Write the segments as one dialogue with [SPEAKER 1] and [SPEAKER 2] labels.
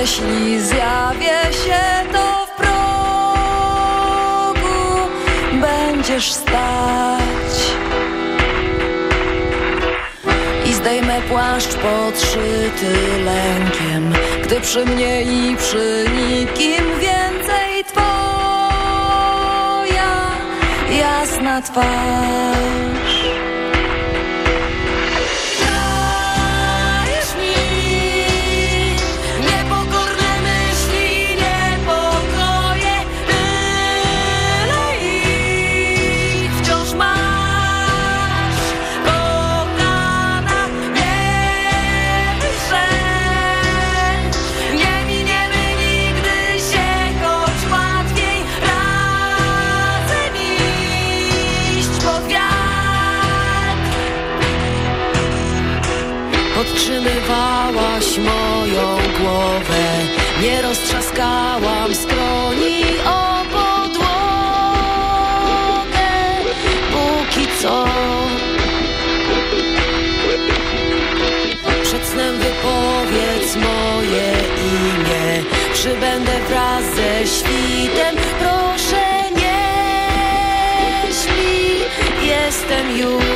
[SPEAKER 1] Jeśli zjawię się, to w progu będziesz stać. I zdejmę płaszcz podszyty lękiem Gdy przy mnie i przy nikim więcej Twoja jasna twarz Nie roztrzaskałam skroni o podłogę. Póki co. Przed snem wypowiedz moje imię. Przybędę wraz ze świtem. Proszę nie śpi. Jestem już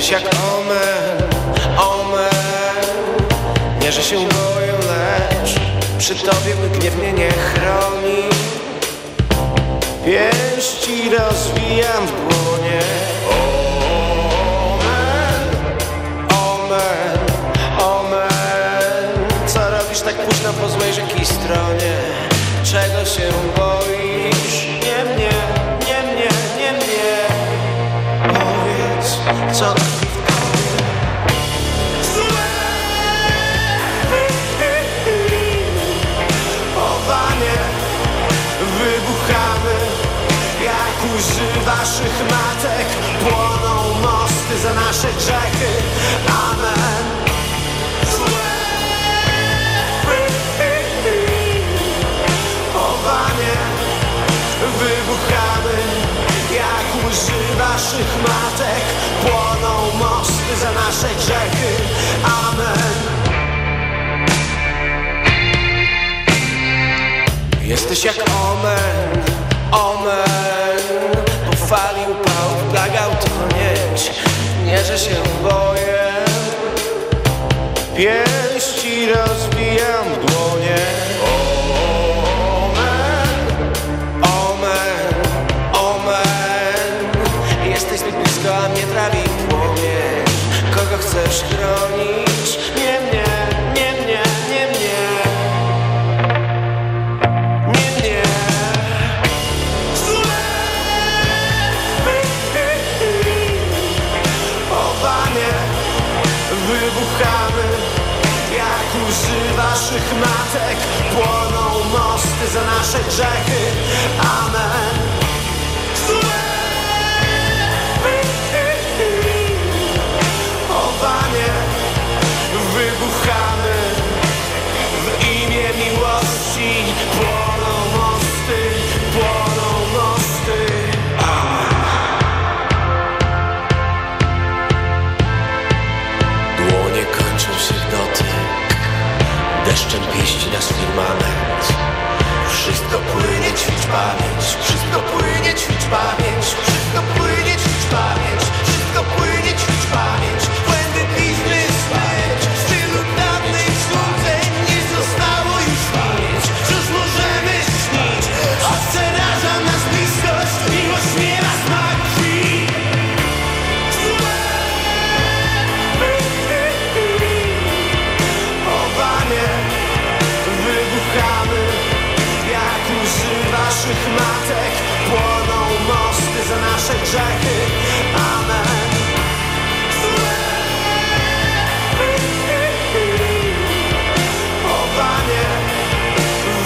[SPEAKER 2] Jesteś jak omen, omen. Nie, że się boję, lecz Przy tobie mój gniew mnie nie chroni. Pięści rozwijam w błonie Omen, omen, omen. Co robisz tak późno po złej rzeki stronie? Czego się boisz? Nie mnie, nie mnie, nie mnie. Powiedz, co Chrysty za nasze grzechy. Amen. Chowanie wybuchamy jak łzy waszych matek. Płoną mosty za nasze grzechy. Amen. Jesteś jak omen, omen, powalił pan. Nie, że się boję. Pięści rozbijam w dłonie. Omen, omen, omen. Jesteś zbyt blisko, a mnie trawi płomień Kogo chcesz chronić? Matek Płoną mosty za nasze grzechy. Amen pamięć. Wszystko płynie, ćwicz pamięć. Wszystko płynie, ćwicz pamięć. Wszystko płynie, ćwicz pamięć grzechy.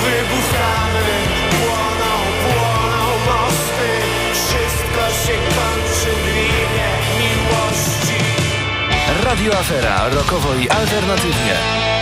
[SPEAKER 2] Wybuchamy. Płoną, płoną mosty. Wszystko się kończy w miłości.
[SPEAKER 3] Radio Afera, rokowo i alternatywnie.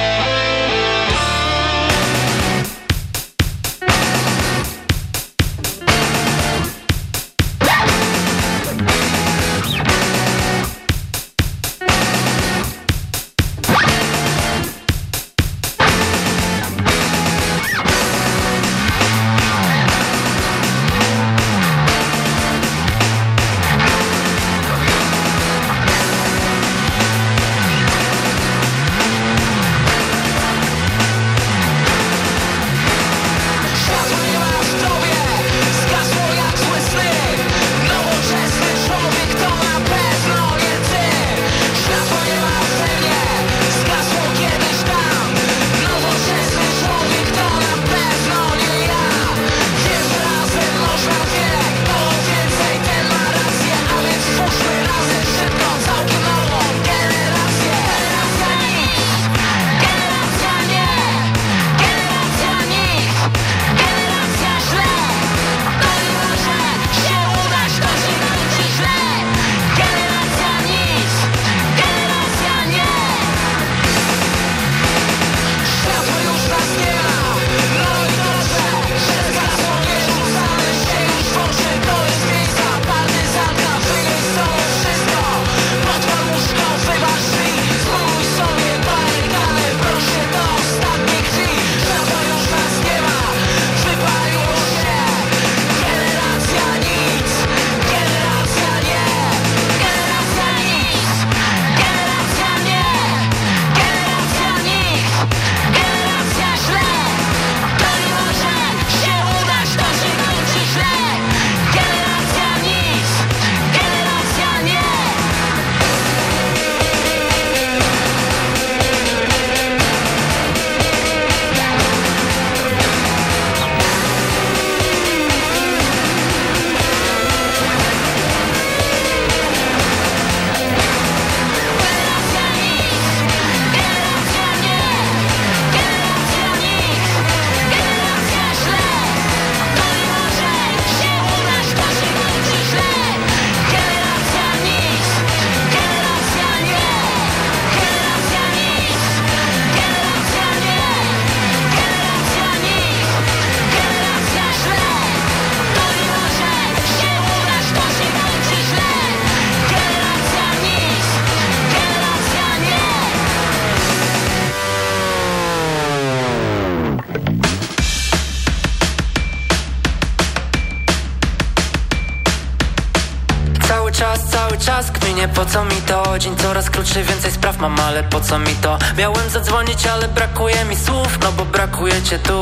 [SPEAKER 4] Ale po co mi to? Miałem zadzwonić, ale brakuje mi słów No bo brakuje cię tu.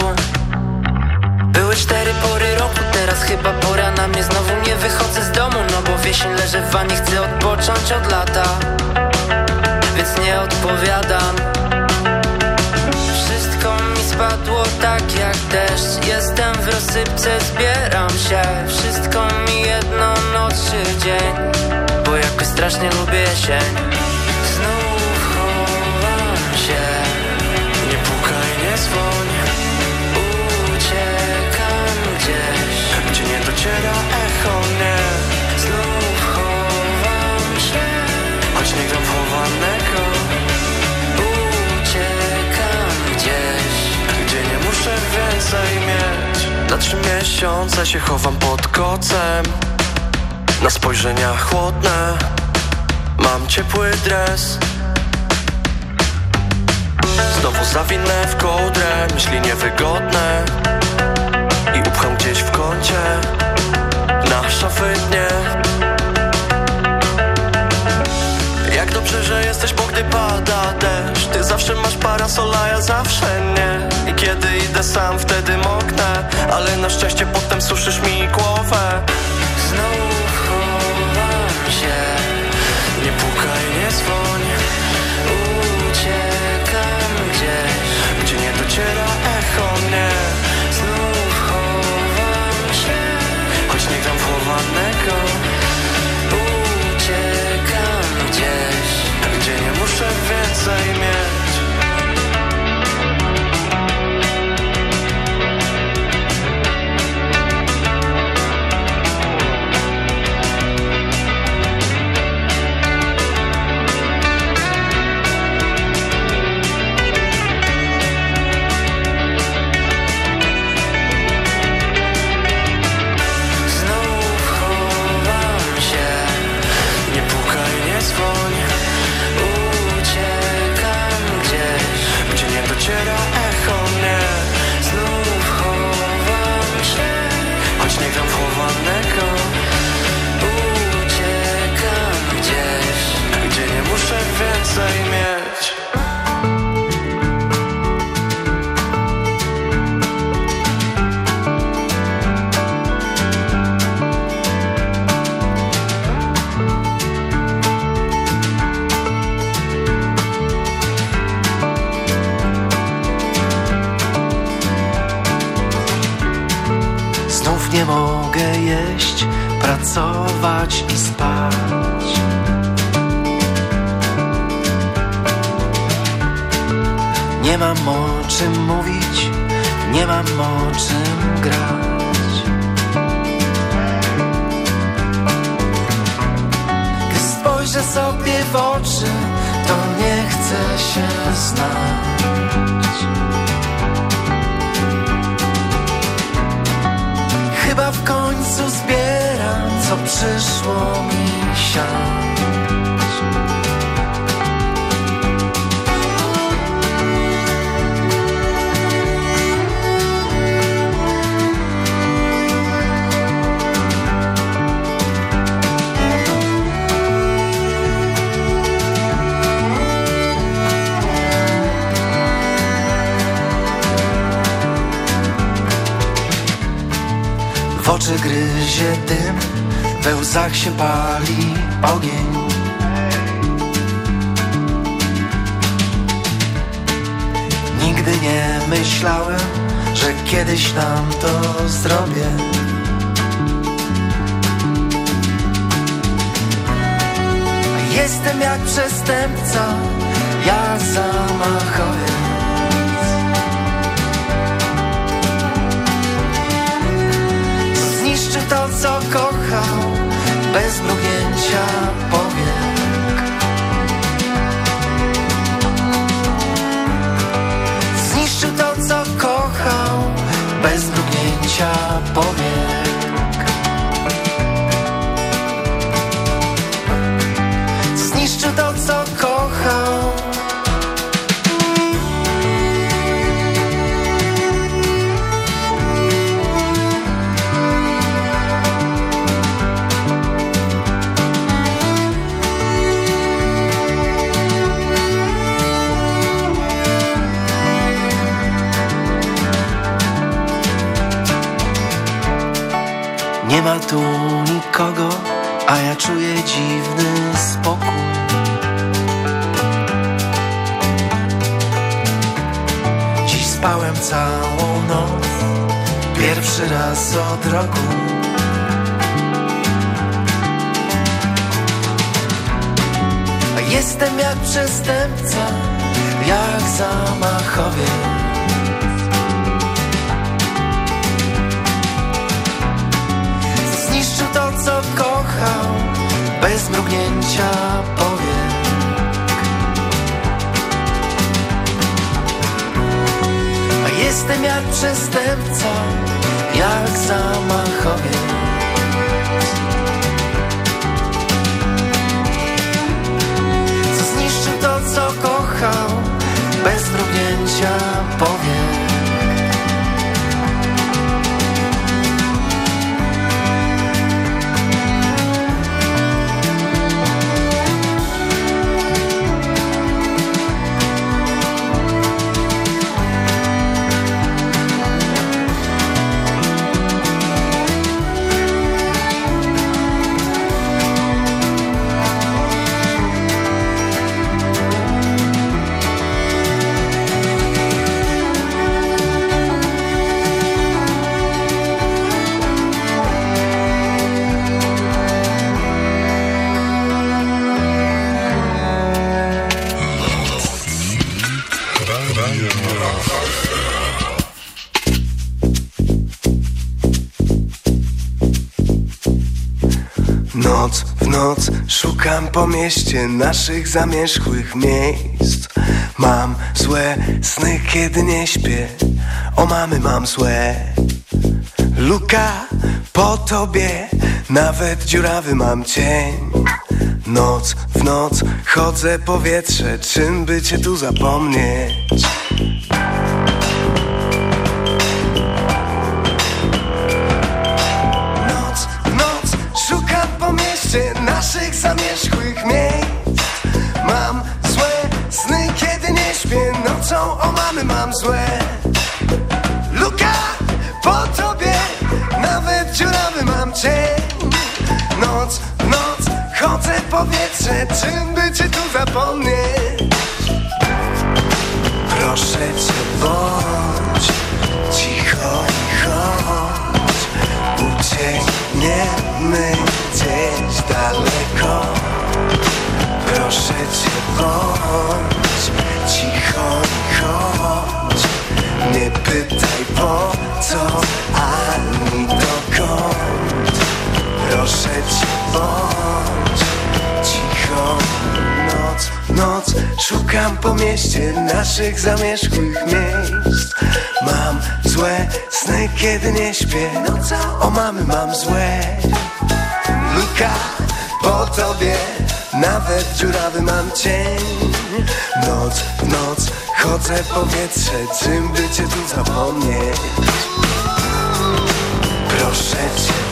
[SPEAKER 4] Były cztery pory roku, teraz chyba pora na mnie. Znowu nie wychodzę z domu, no bo wiesień leżę w wanie Chcę odpocząć od lata, więc nie odpowiadam. Wszystko mi spadło tak jak deszcz. Jestem w rozsypce, zbieram się. Wszystko mi jedno noc czy dzień Bo jakoś strasznie lubię jesień
[SPEAKER 5] dociera echo mnie
[SPEAKER 4] Znów chowam się
[SPEAKER 5] Choć nie gram chowanego.
[SPEAKER 4] Uciekam gdzieś
[SPEAKER 5] Gdzie nie muszę więcej mieć. Na trzy miesiące się chowam pod kocem. Na spojrzenia chłodne Mam ciepły dres. Znowu zawinę w kołdrę Myśli niewygodne. I upcham gdzieś w kącie szafy dnie Jak dobrze, że jesteś, bo gdy pada deszcz Ty zawsze masz parasola, ja zawsze nie. I kiedy idę sam, wtedy moknę Ale na szczęście potem suszysz mi głowę.
[SPEAKER 4] Znów chowam się
[SPEAKER 5] Nie pukaj, nie dzwoń.
[SPEAKER 4] Uciekam gdzieś
[SPEAKER 5] Gdzie nie dociera echo mnie nie gram chowanego
[SPEAKER 4] Uciekam gdzieś.
[SPEAKER 5] Gdzie nie muszę więcej mieć
[SPEAKER 6] jeść, pracować i spać. Nie mam o czym mówić, nie mam o czym grać. Gdy spojrzę sobie w oczy, to nie chcę się znać. przyszło mi siać oczy gryzie dym
[SPEAKER 7] łzach się pali ogień. Nigdy nie myślałem, że kiedyś nam to zrobię. Jestem jak przestępca, ja zamachowiec co kochał bez mrugnięcia powiek
[SPEAKER 8] czuję dziwny spokój. Dziś spałem całą noc, pierwszy raz od roku. A jestem jak przestępca, jak zamachowiec. Jestem jak przestępca Jak zamachowiec Co zniszczył to co kochał Bez mrugnięcia powiek
[SPEAKER 6] Szukam po mieście naszych zamierzchłych miejsc. Mam złe sny, kiedy nie śpię. O mamy mam złe. Luka po tobie Nawet dziurawy mam cień. Noc w noc chodzę powietrze Czym by cię tu zapomnieć? Powietrze Czym by cię tu zapomnieć? Proszę cię, bądź cicho i chodź. Uciekniemy gdzieś daleko. Proszę cię bądź cicho i chodź. Nie pytaj po co ani dokąd. Proszę cię bądź cicho Noc, noc, szukam po mieście naszych zamierzchłych miejsc. Mam złe sny, kiedy nie śpię. O mamy mam złe. Luka po tobie Nawet dziurawy mam cień. Noc w noc chodzę powietrze Czym by cię tu zapomnieć? Proszę cię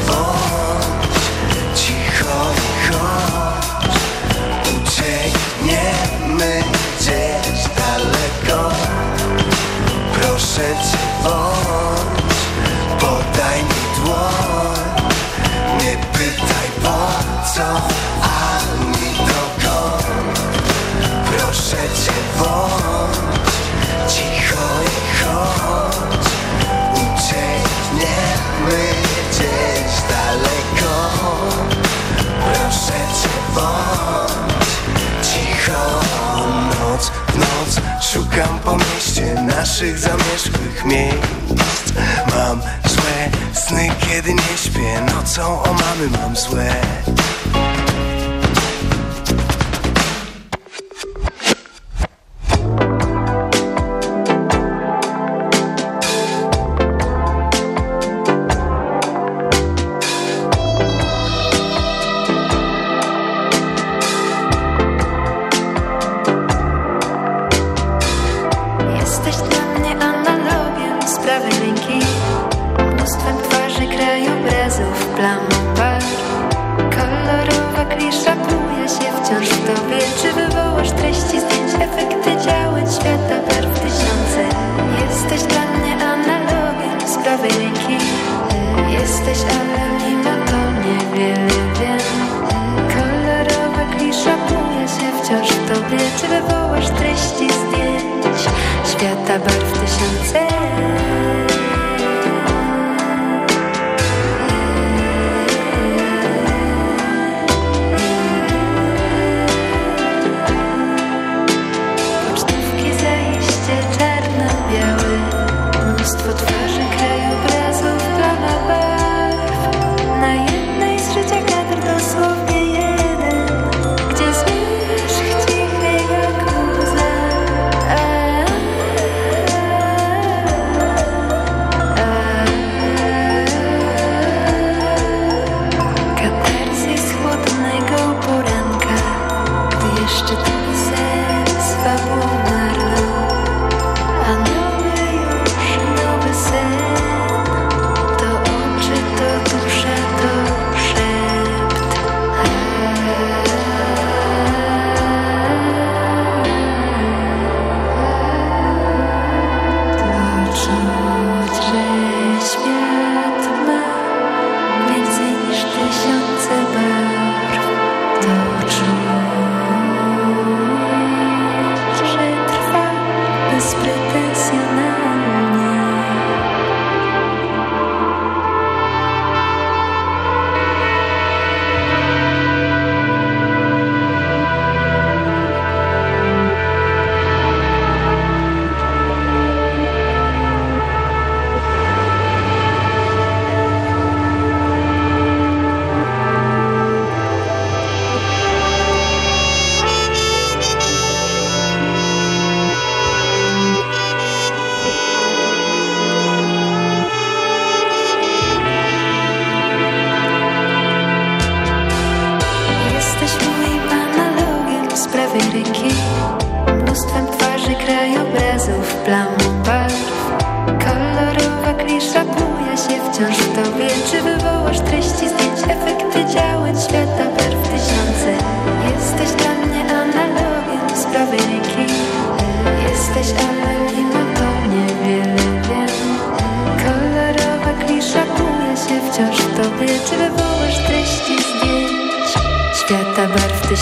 [SPEAKER 6] naszych zamierzchłych miejsc. Mam złe sny, kiedy nie śpię. Nocą o mamy mam złe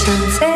[SPEAKER 9] patience.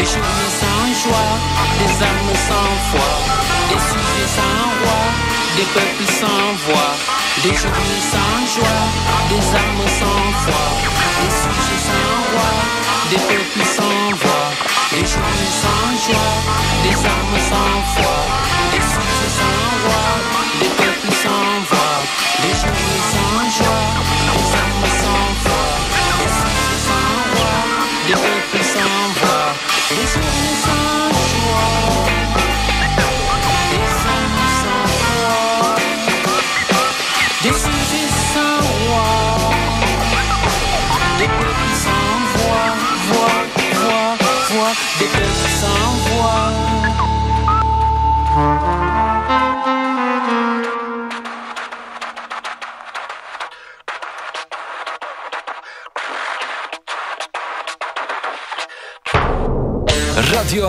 [SPEAKER 9] Des cheveux sans joie, des âmes sans foi, des sujets sans roi, des peuples sans voix. Des cheveux sans joie, des âmes sans foi, des sujets sans roi, des peuples sans voix. Des cheveux sans joie, des âmes sans foi, des sujets sans roi, des peuples sans voix. Des cheveux sans joie.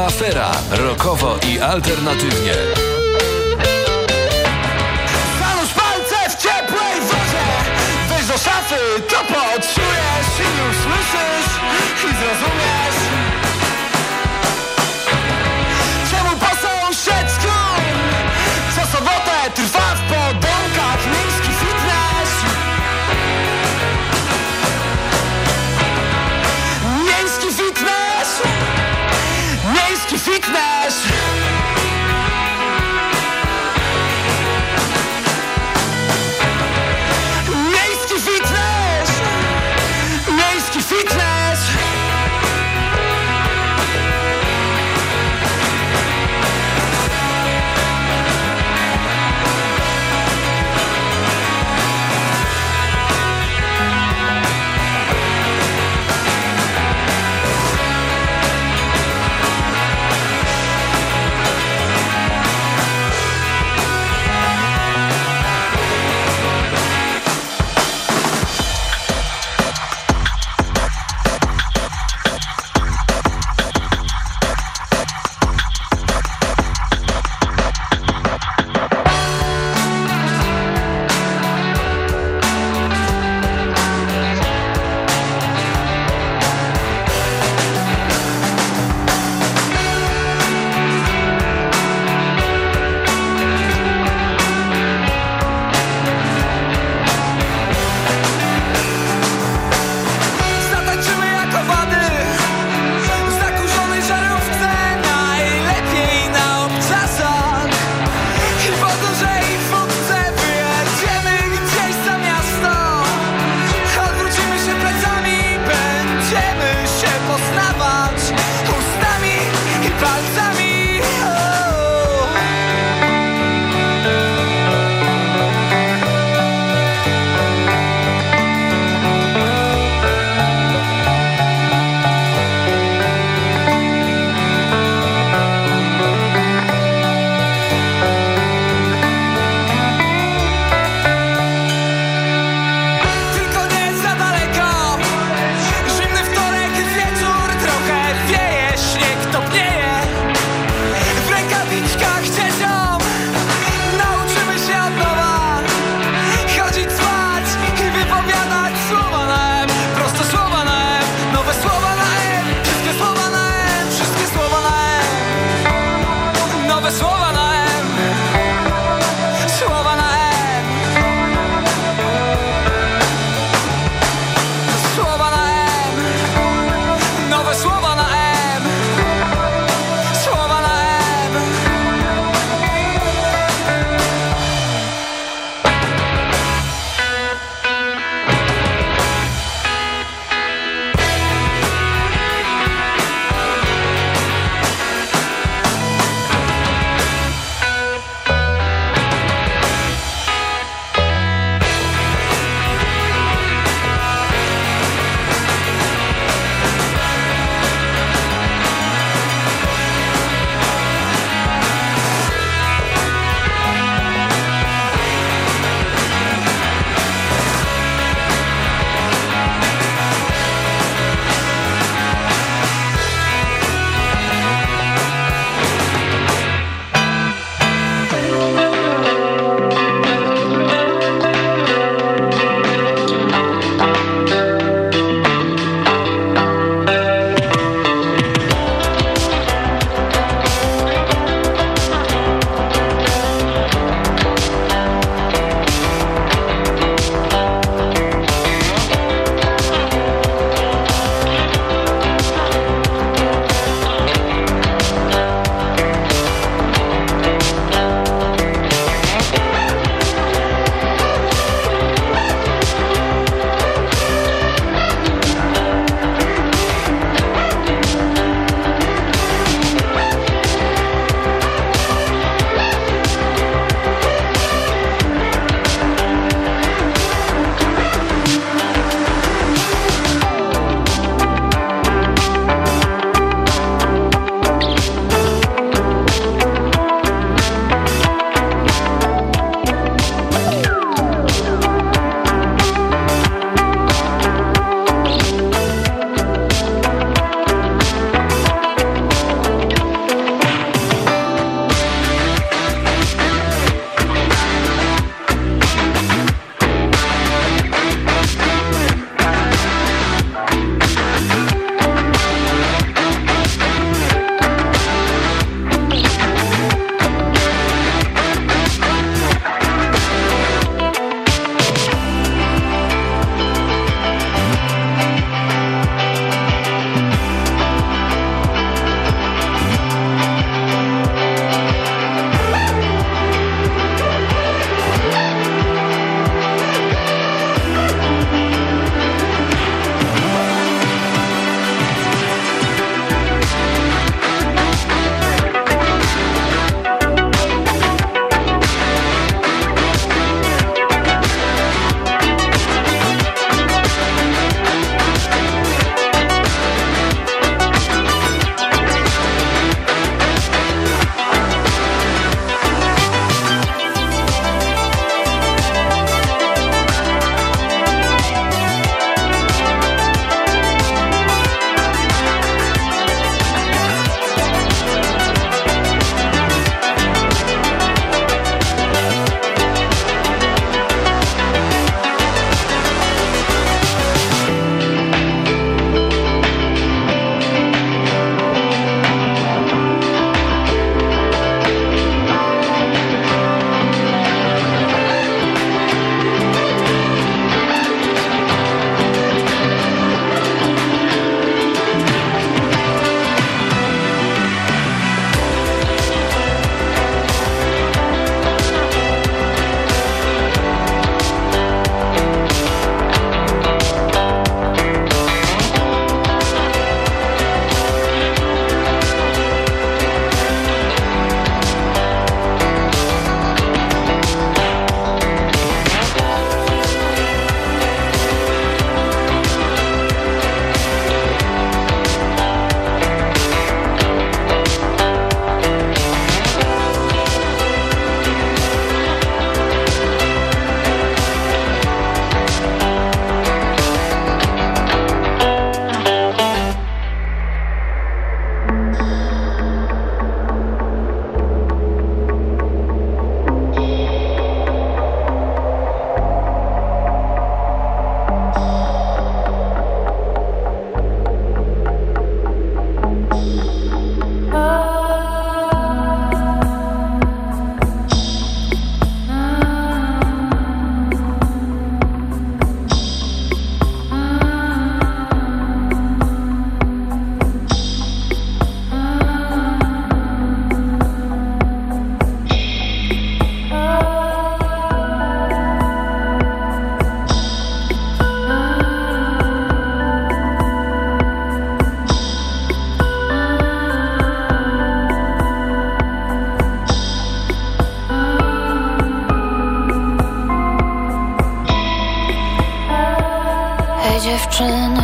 [SPEAKER 3] Afera. Rokowo i alternatywnie.
[SPEAKER 10] Zanurz palce w ciepłej wodzie. Weź do szafy, to poczujesz i już słyszysz, i zrozumiesz.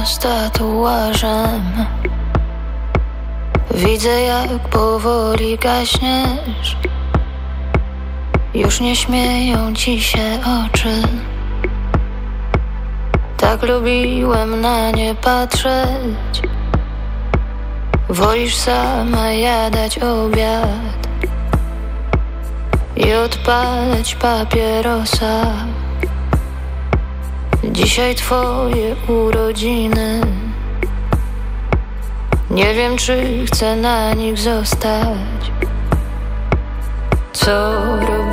[SPEAKER 11] Mama z tatuażem. Widzę jak powoli gaśniesz. Już nie śmieją ci się oczy. Tak lubiłem na nie patrzeć. Wolisz sama jadać obiad I odpalać papierosa Dzisiaj twoje urodziny. Nie wiem czy chcę na nich zostać. Co robimy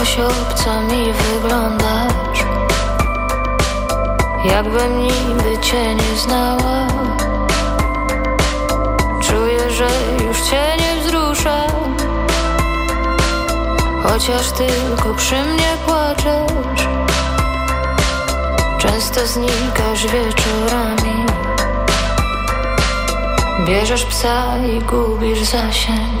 [SPEAKER 11] Jakoś obco mi wyglądasz Jakbym niby cię nie znała. Czuję, że już cię nie wzrusza. Chociaż tylko przy mnie płaczesz. Często znikasz wieczorami. Bierzesz psa i gubisz zasięg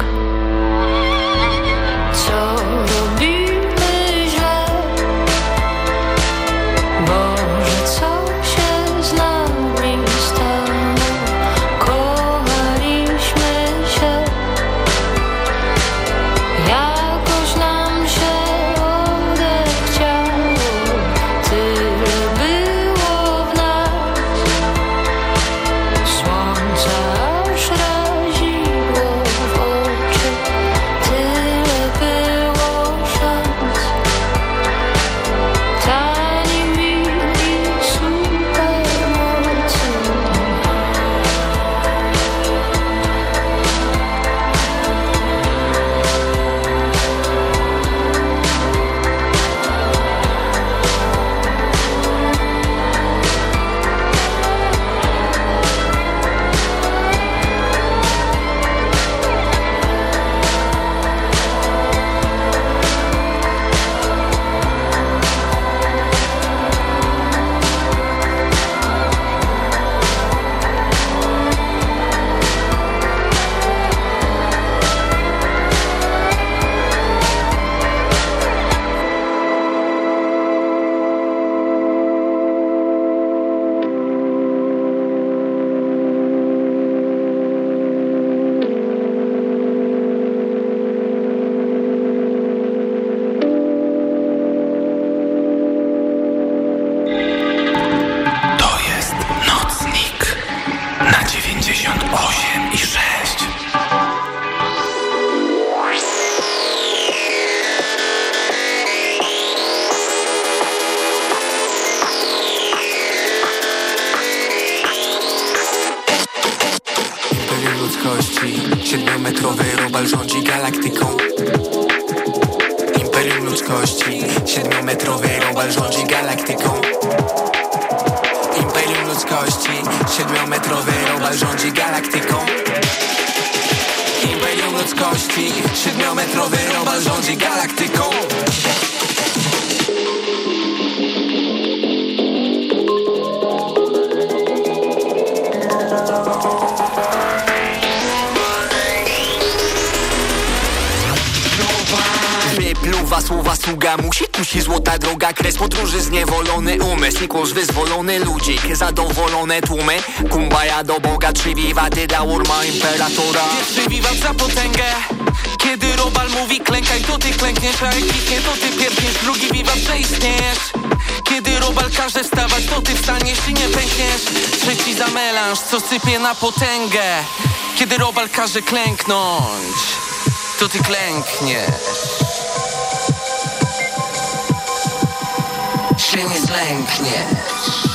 [SPEAKER 1] Nikłosz wyzwolony ludzik, zadowolone tłumy. Kumbaja do Boga, trzy wiwaty da urma imperatora.
[SPEAKER 12] Pierwszy wiwat za potęgę. Kiedy Robal mówi klękaj, to ty klękniesz A jak to ty pierkniesz Drugi wiwat, że istniejesz. Kiedy Robal każe wstawać, to ty wstaniesz i nie pękniesz. Trzeci za melanż, co sypie na potęgę. Kiedy Robal każe klęknąć To ty klękniesz Się nie zlękniesz